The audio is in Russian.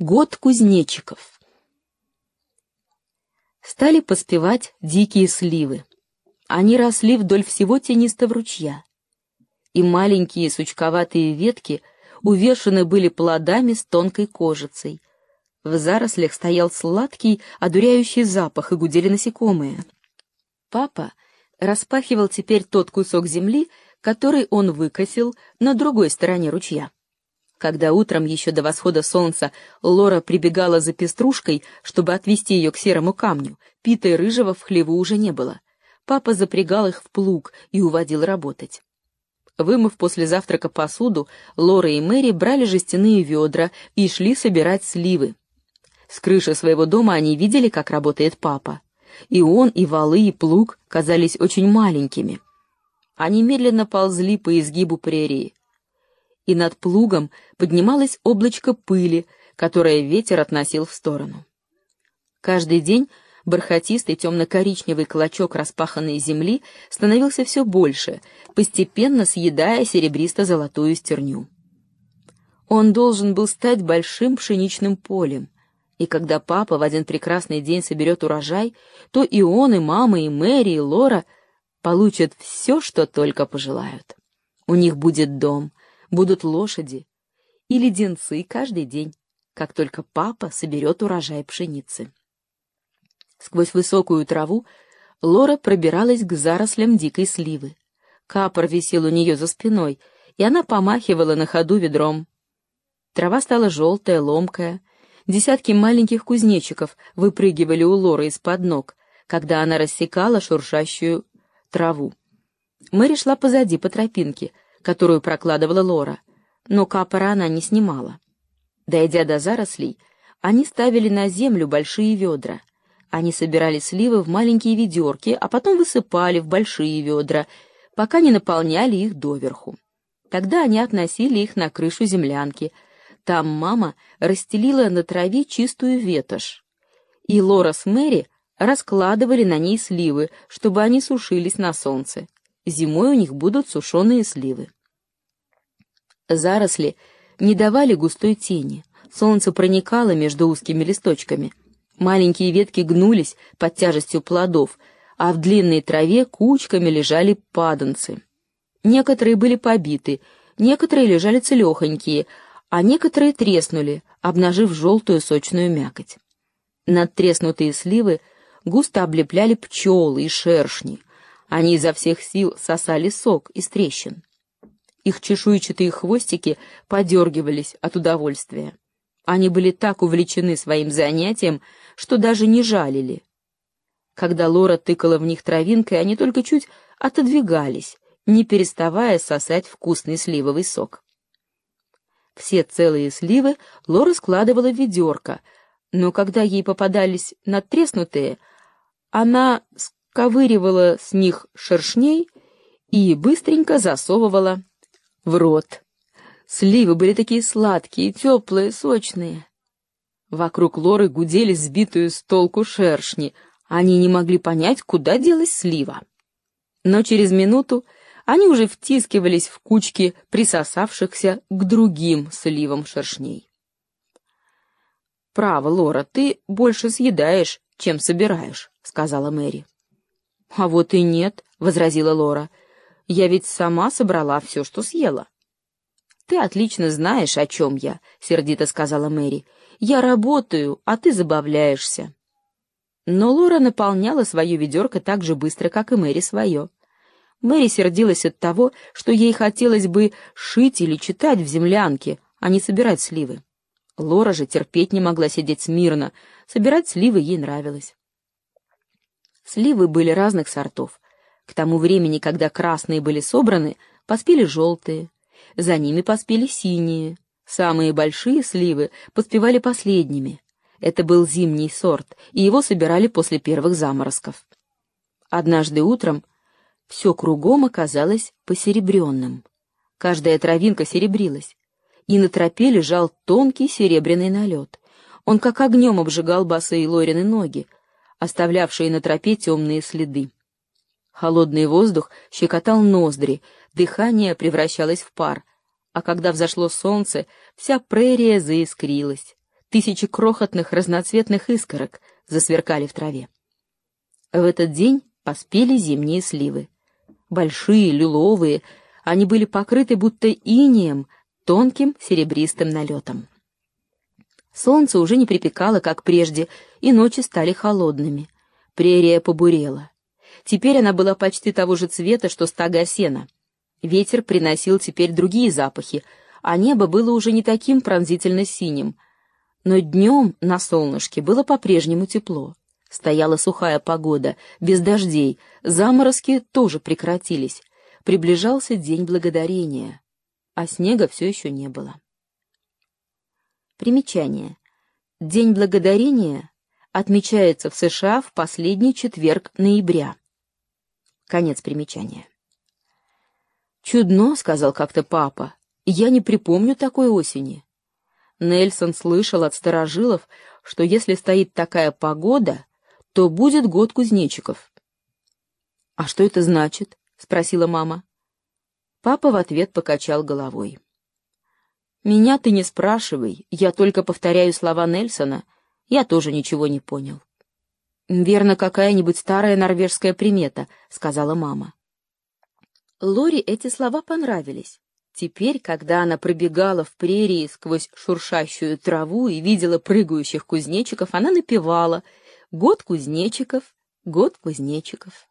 Год кузнечиков. Стали поспевать дикие сливы. Они росли вдоль всего тенистого ручья. И маленькие сучковатые ветки увешаны были плодами с тонкой кожицей. В зарослях стоял сладкий, одуряющий запах, и гудели насекомые. Папа распахивал теперь тот кусок земли, который он выкосил на другой стороне ручья. Когда утром еще до восхода солнца Лора прибегала за пеструшкой, чтобы отвести ее к серому камню, Пита Рыжего в хлеву уже не было. Папа запрягал их в плуг и уводил работать. Вымыв после завтрака посуду, Лора и Мэри брали жестяные ведра и шли собирать сливы. С крыши своего дома они видели, как работает папа. И он, и валы, и плуг казались очень маленькими. Они медленно ползли по изгибу прерии и над плугом поднималось облачко пыли, которое ветер относил в сторону. Каждый день бархатистый темно-коричневый клочок распаханной земли становился все больше, постепенно съедая серебристо-золотую стерню. Он должен был стать большим пшеничным полем, и когда папа в один прекрасный день соберет урожай, то и он, и мама, и Мэри, и Лора получат все, что только пожелают. У них будет дом, будут лошади и леденцы каждый день, как только папа соберет урожай пшеницы. Сквозь высокую траву Лора пробиралась к зарослям дикой сливы. Капор висел у нее за спиной, и она помахивала на ходу ведром. Трава стала желтая, ломкая. Десятки маленьких кузнечиков выпрыгивали у Лоры из-под ног, когда она рассекала шуршащую траву. Мэри шла позади по тропинке — которую прокладывала Лора, но капора она не снимала. Дойдя до зарослей, они ставили на землю большие ведра. Они собирали сливы в маленькие ведерки, а потом высыпали в большие ведра, пока не наполняли их доверху. Тогда они относили их на крышу землянки. Там мама расстелила на траве чистую ветошь. И Лора с Мэри раскладывали на ней сливы, чтобы они сушились на солнце. Зимой у них будут сушеные сливы. Заросли не давали густой тени. Солнце проникало между узкими листочками. Маленькие ветки гнулись под тяжестью плодов, а в длинной траве кучками лежали паданцы. Некоторые были побиты, некоторые лежали целехонькие, а некоторые треснули, обнажив желтую сочную мякоть. Надтреснутые сливы густо облепляли пчелы и шершни. Они изо всех сил сосали сок из трещин. Их чешуйчатые хвостики подергивались от удовольствия. Они были так увлечены своим занятием, что даже не жалили. Когда Лора тыкала в них травинкой, они только чуть отодвигались, не переставая сосать вкусный сливовый сок. Все целые сливы Лора складывала в ведерко, но когда ей попадались надтреснутые, она сковыривала с них шершней и быстренько засовывала в рот. Сливы были такие сладкие, теплые, сочные. Вокруг Лоры гудели сбитую с толку шершни. Они не могли понять, куда делась слива. Но через минуту они уже втискивались в кучки присосавшихся к другим сливам шершней. «Право, Лора, ты больше съедаешь, чем собираешь», — сказала Мэри. «А вот и нет», — возразила Лора. Я ведь сама собрала все, что съела. Ты отлично знаешь, о чем я, сердито сказала Мэри. Я работаю, а ты забавляешься. Но Лора наполняла свое ведерко так же быстро, как и Мэри свое. Мэри сердилась от того, что ей хотелось бы шить или читать в землянке, а не собирать сливы. Лора же терпеть не могла сидеть смирно, собирать сливы ей нравилось. Сливы были разных сортов, к тому времени, когда красные были собраны, поспели желтые, за ними поспели синие. Самые большие сливы поспевали последними. Это был зимний сорт, и его собирали после первых заморозков. Однажды утром все кругом оказалось посеребренным. Каждая травинка серебрилась, и на тропе лежал тонкий серебряный налет. Он как огнем обжигал босые Лорины ноги, оставлявшие на тропе темные следы. Холодный воздух щекотал ноздри, дыхание превращалось в пар, а когда взошло солнце, вся прерия заискрилась. тысячи крохотных разноцветных искорок засверкали в траве. В этот день поспели зимние сливы. Большие, лиловые, они были покрыты будто инеем, тонким серебристым налетом. Солнце уже не припекало, как прежде, и ночи стали холодными. Прерия побурела. Теперь она была почти того же цвета, что стога сена. Ветер приносил теперь другие запахи, а небо было уже не таким пронзительно синим. Но днем на солнышке было по-прежнему тепло. Стояла сухая погода, без дождей, заморозки тоже прекратились. Приближался День Благодарения, а снега все еще не было. Примечание. День Благодарения отмечается в США в последний четверг ноября. Конец примечания. «Чудно», — сказал как-то папа, — «я не припомню такой осени». Нельсон слышал от старожилов, что если стоит такая погода, то будет год кузнечиков. «А что это значит?» — спросила мама. Папа в ответ покачал головой. «Меня ты не спрашивай, я только повторяю слова Нельсона, я тоже ничего не понял». «Верно, какая-нибудь старая норвежская примета», — сказала мама. Лори эти слова понравились. Теперь, когда она пробегала в прерии сквозь шуршащую траву и видела прыгающих кузнечиков, она напевала — Год кузнечиков, год кузнечиков.